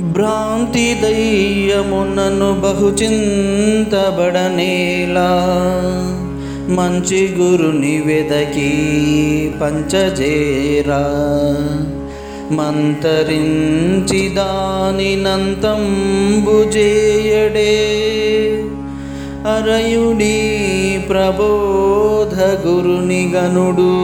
భ్రాంతి దయ్యమునను బహుచింతబడనేలా. మంచి గురుని వెదకి పంచజేరా. మంతరించి దానినంతంబుజేయడే అరయుడి ప్రబోధ గురుని గనుడు